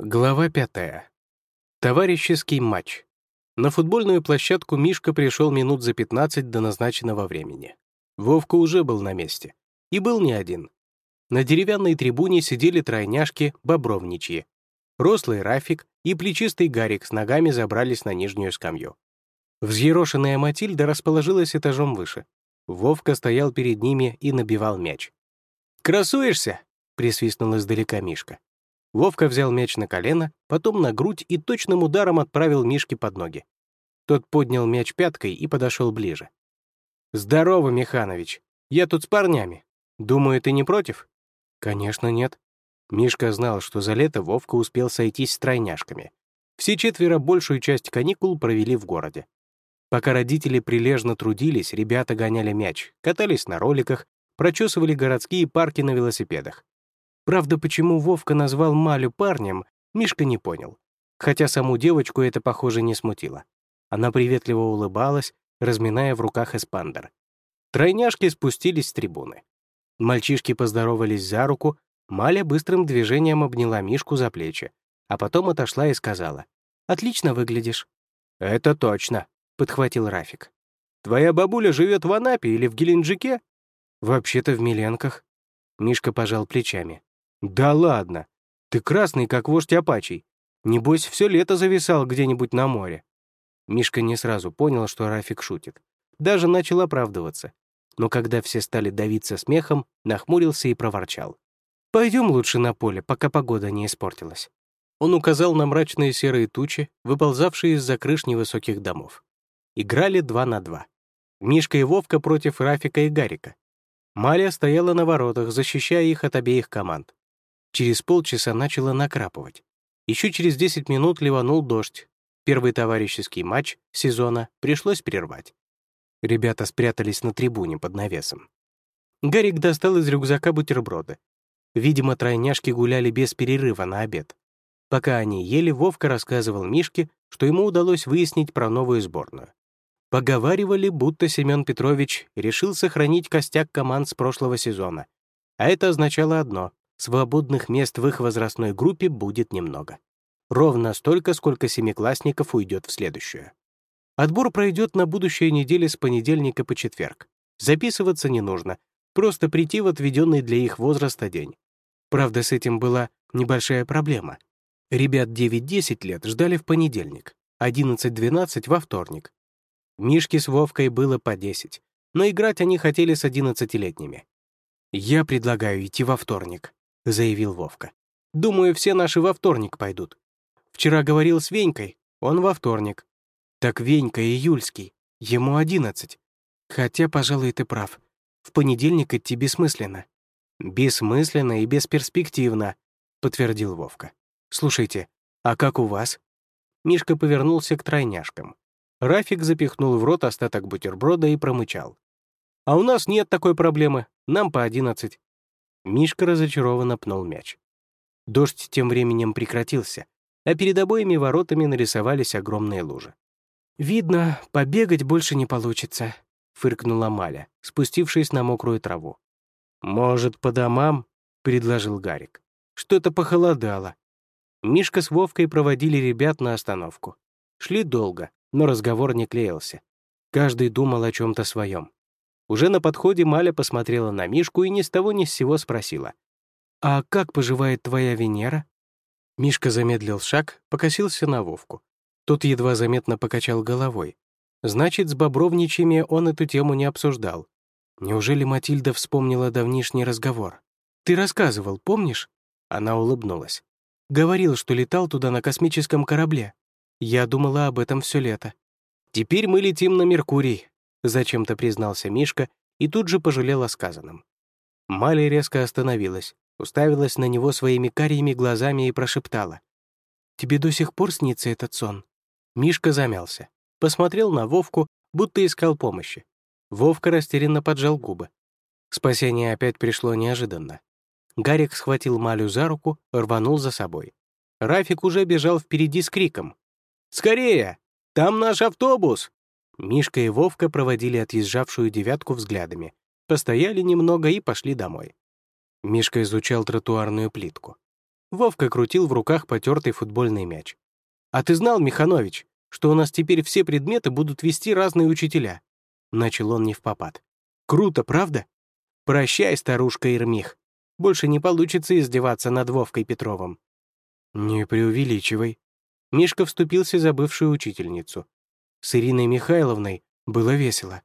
Глава пятая. Товарищеский матч. На футбольную площадку Мишка пришел минут за 15 до назначенного времени. Вовка уже был на месте. И был не один. На деревянной трибуне сидели тройняшки бобровничьи. Рослый Рафик и плечистый Гарик с ногами забрались на нижнюю скамью. Взъерошенная Матильда расположилась этажом выше. Вовка стоял перед ними и набивал мяч. «Красуешься?» — присвистнул издалека Мишка. Вовка взял мяч на колено, потом на грудь и точным ударом отправил Мишке под ноги. Тот поднял мяч пяткой и подошел ближе. «Здорово, Миханович. Я тут с парнями. Думаю, ты не против?» «Конечно, нет». Мишка знал, что за лето Вовка успел сойтись с тройняшками. Все четверо большую часть каникул провели в городе. Пока родители прилежно трудились, ребята гоняли мяч, катались на роликах, прочесывали городские парки на велосипедах. Правда, почему Вовка назвал Малю парнем, Мишка не понял. Хотя саму девочку это, похоже, не смутило. Она приветливо улыбалась, разминая в руках эспандер. Тройняшки спустились с трибуны. Мальчишки поздоровались за руку, Маля быстрым движением обняла Мишку за плечи, а потом отошла и сказала, «Отлично выглядишь». «Это точно», — подхватил Рафик. «Твоя бабуля живет в Анапе или в Геленджике?» «Вообще-то в Миленках». Мишка пожал плечами. «Да ладно! Ты красный, как вождь Апачий. Небось, все лето зависал где-нибудь на море». Мишка не сразу понял, что Рафик шутит. Даже начал оправдываться. Но когда все стали давиться смехом, нахмурился и проворчал. «Пойдем лучше на поле, пока погода не испортилась». Он указал на мрачные серые тучи, выползавшие из-за крыш невысоких домов. Играли два на два. Мишка и Вовка против Рафика и Гарика. Маля стояла на воротах, защищая их от обеих команд. Через полчаса начало накрапывать. Еще через 10 минут ливанул дождь. Первый товарищеский матч сезона пришлось прервать. Ребята спрятались на трибуне под навесом. Гарик достал из рюкзака бутерброды. Видимо, тройняшки гуляли без перерыва на обед. Пока они ели, Вовка рассказывал Мишке, что ему удалось выяснить про новую сборную. Поговаривали, будто Семен Петрович решил сохранить костяк команд с прошлого сезона. А это означало одно свободных мест в их возрастной группе будет немного. Ровно столько, сколько семиклассников уйдет в следующую. Отбор пройдет на будущей неделе с понедельника по четверг. Записываться не нужно, просто прийти в отведенный для их возраста день. Правда, с этим была небольшая проблема. Ребят 9-10 лет ждали в понедельник, 11-12 во вторник. Мишке с Вовкой было по 10, но играть они хотели с 11-летними. «Я предлагаю идти во вторник», — заявил Вовка. «Думаю, все наши во вторник пойдут. Вчера говорил с Венькой, он во вторник. Так Венька и Юльский, ему одиннадцать. Хотя, пожалуй, ты прав. В понедельник идти бессмысленно». «Бессмысленно и бесперспективно», — подтвердил Вовка. «Слушайте, а как у вас?» Мишка повернулся к тройняшкам. Рафик запихнул в рот остаток бутерброда и промычал. «А у нас нет такой проблемы, нам по одиннадцать. Мишка разочарованно пнул мяч. Дождь тем временем прекратился, а перед обоими воротами нарисовались огромные лужи. «Видно, побегать больше не получится», — фыркнула Маля, спустившись на мокрую траву. «Может, по домам?» — предложил Гарик. «Что-то похолодало». Мишка с Вовкой проводили ребят на остановку. Шли долго, но разговор не клеился. Каждый думал о чем то своем. Уже на подходе Маля посмотрела на Мишку и ни с того ни с сего спросила. «А как поживает твоя Венера?» Мишка замедлил шаг, покосился на Вовку. Тот едва заметно покачал головой. Значит, с Бобровничьими он эту тему не обсуждал. Неужели Матильда вспомнила давнишний разговор? «Ты рассказывал, помнишь?» Она улыбнулась. «Говорил, что летал туда на космическом корабле. Я думала об этом все лето. Теперь мы летим на Меркурий, — зачем-то признался Мишка и тут же пожалел о сказанном. Мали резко остановилась, уставилась на него своими карими глазами и прошептала. «Тебе до сих пор снится этот сон?» Мишка замялся, посмотрел на Вовку, будто искал помощи. Вовка растерянно поджал губы. Спасение опять пришло неожиданно. Гарик схватил Малю за руку, рванул за собой. Рафик уже бежал впереди с криком. «Скорее! Там наш автобус!» Мишка и Вовка проводили отъезжавшую девятку взглядами, постояли немного и пошли домой. Мишка изучал тротуарную плитку. Вовка крутил в руках потертый футбольный мяч. «А ты знал, Миханович, что у нас теперь все предметы будут вести разные учителя?» Начал он не в попад. «Круто, правда? Прощай, старушка Ирмих. Больше не получится издеваться над Вовкой Петровым». «Не преувеличивай». Мишка вступился за бывшую учительницу. С Ириной Михайловной было весело.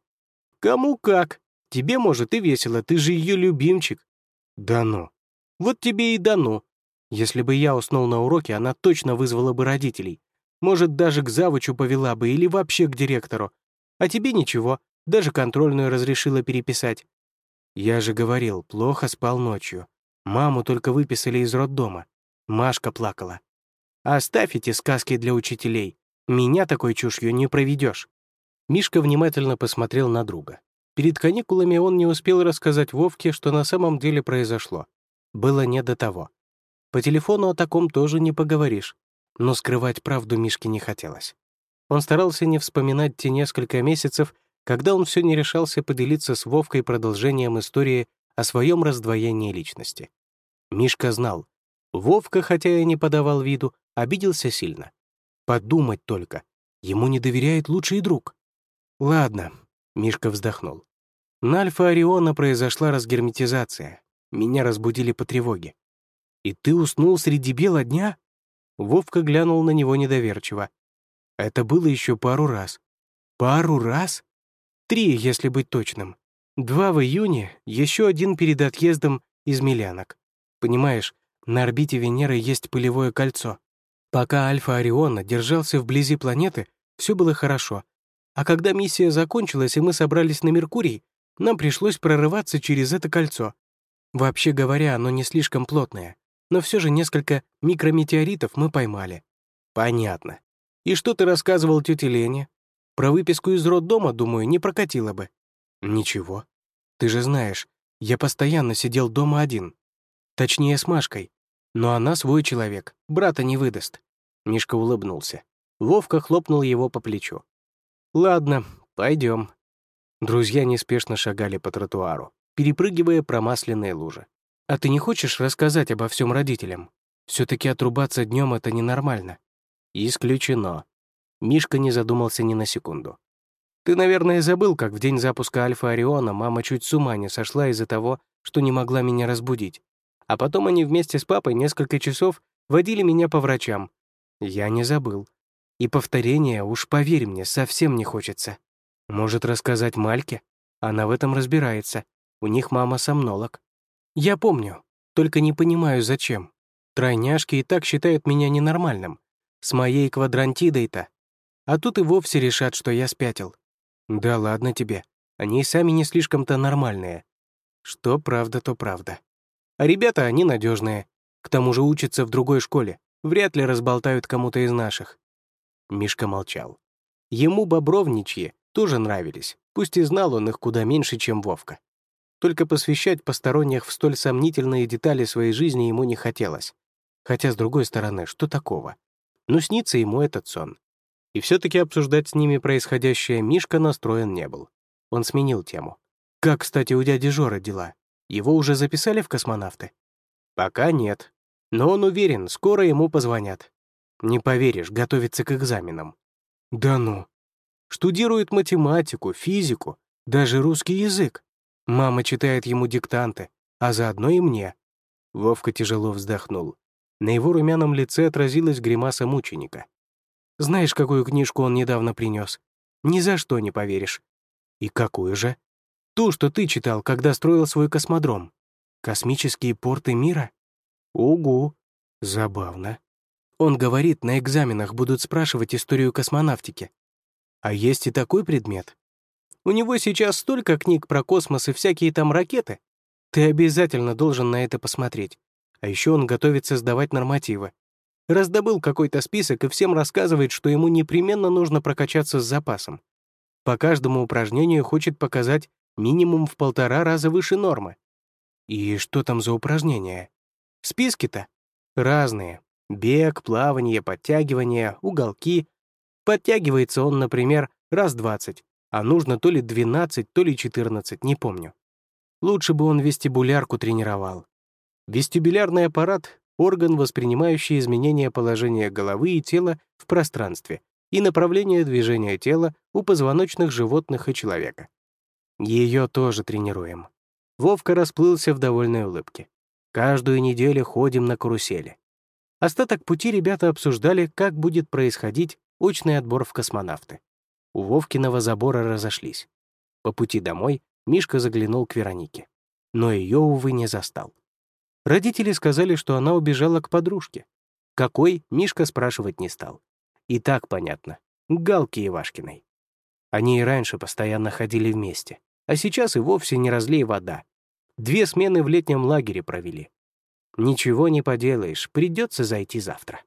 «Кому как. Тебе, может, и весело, ты же ее любимчик». «Да ну». «Вот тебе и да ну. Если бы я уснул на уроке, она точно вызвала бы родителей. Может, даже к завучу повела бы или вообще к директору. А тебе ничего, даже контрольную разрешила переписать. Я же говорил, плохо спал ночью. Маму только выписали из роддома. Машка плакала. Оставь эти сказки для учителей. Меня такой чушью не проведешь. Мишка внимательно посмотрел на друга. Перед каникулами он не успел рассказать Вовке, что на самом деле произошло. Было не до того. По телефону о таком тоже не поговоришь. Но скрывать правду Мишке не хотелось. Он старался не вспоминать те несколько месяцев, когда он все не решался поделиться с Вовкой продолжением истории о своем раздвоении личности. Мишка знал. Вовка, хотя и не подавал виду, обиделся сильно. Подумать только. Ему не доверяет лучший друг. «Ладно», — Мишка вздохнул. «На Альфа Ориона произошла разгерметизация. Меня разбудили по тревоге. И ты уснул среди бела дня?» Вовка глянул на него недоверчиво. «Это было еще пару раз». «Пару раз?» Три, если быть точным. Два в июне, еще один перед отъездом из Милянок. Понимаешь, на орбите Венеры есть пылевое кольцо. Пока Альфа Ориона держался вблизи планеты, все было хорошо. А когда миссия закончилась и мы собрались на Меркурий, нам пришлось прорываться через это кольцо. Вообще говоря, оно не слишком плотное, но все же несколько микрометеоритов мы поймали. Понятно. И что ты рассказывал тете Лене? Про выписку из роддома, думаю, не прокатило бы. Ничего. Ты же знаешь, я постоянно сидел дома один. Точнее, с Машкой. Но она свой человек, брата не выдаст. Мишка улыбнулся. Вовка хлопнул его по плечу. «Ладно, пойдем. Друзья неспешно шагали по тротуару, перепрыгивая промасленные лужи. «А ты не хочешь рассказать обо всем родителям? все таки отрубаться днем это ненормально». «Исключено», Мишка не задумался ни на секунду. «Ты, наверное, забыл, как в день запуска Альфа Ориона мама чуть с ума не сошла из-за того, что не могла меня разбудить. А потом они вместе с папой несколько часов водили меня по врачам. Я не забыл. И повторения, уж поверь мне, совсем не хочется. Может, рассказать Мальке? Она в этом разбирается. У них мама сомнолог. Я помню, только не понимаю, зачем. Тройняшки и так считают меня ненормальным. С моей квадрантидой-то а тут и вовсе решат, что я спятил. Да ладно тебе, они и сами не слишком-то нормальные. Что правда, то правда. А ребята, они надежные. К тому же учатся в другой школе. Вряд ли разболтают кому-то из наших. Мишка молчал. Ему бобровничьи тоже нравились, пусть и знал он их куда меньше, чем Вовка. Только посвящать посторонних в столь сомнительные детали своей жизни ему не хотелось. Хотя, с другой стороны, что такого? Ну, снится ему этот сон. И все-таки обсуждать с ними происходящее Мишка настроен не был. Он сменил тему. «Как, кстати, у дяди Жора дела? Его уже записали в космонавты?» «Пока нет. Но он уверен, скоро ему позвонят. Не поверишь, готовится к экзаменам». «Да ну!» Штудирует математику, физику, даже русский язык. Мама читает ему диктанты, а заодно и мне. Вовка тяжело вздохнул. На его румяном лице отразилась гримаса мученика. Знаешь, какую книжку он недавно принес? Ни за что не поверишь. И какую же? Ту, что ты читал, когда строил свой космодром. Космические порты мира? Угу. Забавно. Он говорит, на экзаменах будут спрашивать историю космонавтики. А есть и такой предмет. У него сейчас столько книг про космос и всякие там ракеты. Ты обязательно должен на это посмотреть. А еще он готовится сдавать нормативы. Раздобыл какой-то список и всем рассказывает, что ему непременно нужно прокачаться с запасом. По каждому упражнению хочет показать минимум в полтора раза выше нормы. И что там за упражнения? Списки-то? Разные. Бег, плавание, подтягивание, уголки. Подтягивается он, например, раз 20, а нужно то ли 12, то ли 14, не помню. Лучше бы он вестибулярку тренировал. Вестибулярный аппарат орган, воспринимающий изменения положения головы и тела в пространстве и направление движения тела у позвоночных животных и человека. Ее тоже тренируем. Вовка расплылся в довольной улыбке. Каждую неделю ходим на карусели. Остаток пути ребята обсуждали, как будет происходить очный отбор в космонавты. У Вовкиного забора разошлись. По пути домой Мишка заглянул к Веронике. Но ее, увы, не застал. Родители сказали, что она убежала к подружке. Какой, Мишка спрашивать не стал. И так понятно. К Галке Ивашкиной. Они и раньше постоянно ходили вместе, а сейчас и вовсе не разлей вода. Две смены в летнем лагере провели. Ничего не поделаешь, придется зайти завтра.